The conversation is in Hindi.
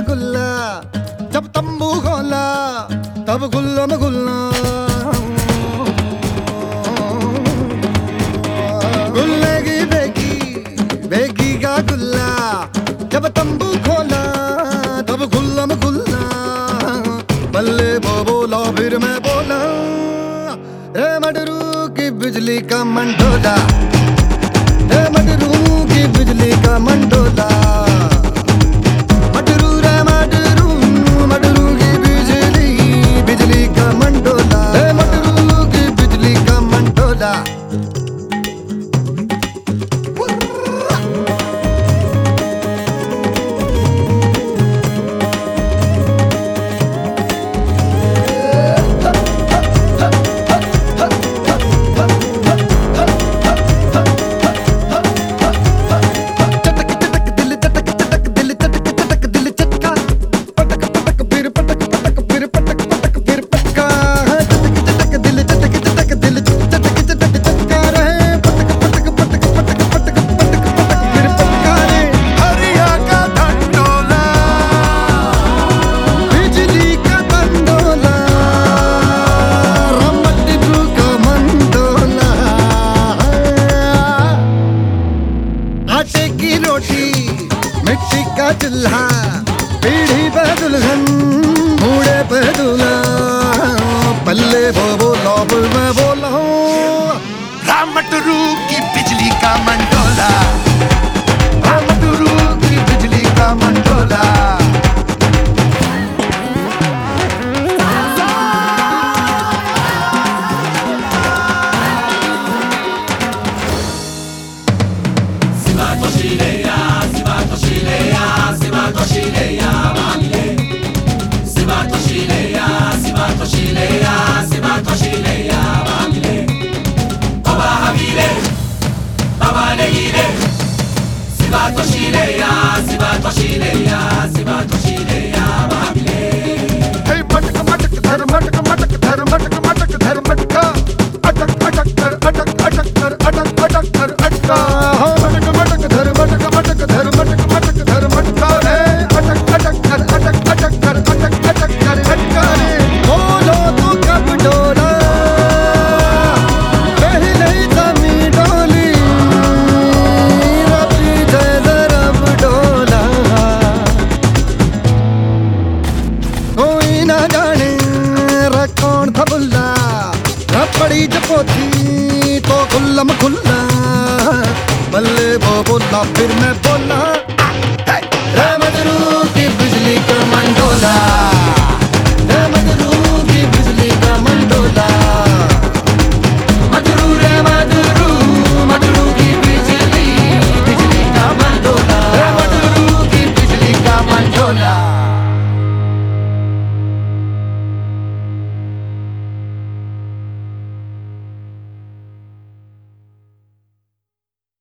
गुल्ला, जब तंबू खोला तब गुल्लम गुल्ला। की बेगी बेगी का जब तंबू खोला, तब गुल्लम गुल्ला। बल्ले बो बोला बोला की बिजली का मंडोला। रे की बिजली का मंडोला। चूल्हा पीढ़ी पे दुल्हन बूढ़े पे दुल्हा पल्ले वो बोलो बोलो रामटरू की बिजली का मंडोला she रपड़ी जपोती तो खुल्लम खुल्ला बल्ले वो बोला फिर मैं बोला।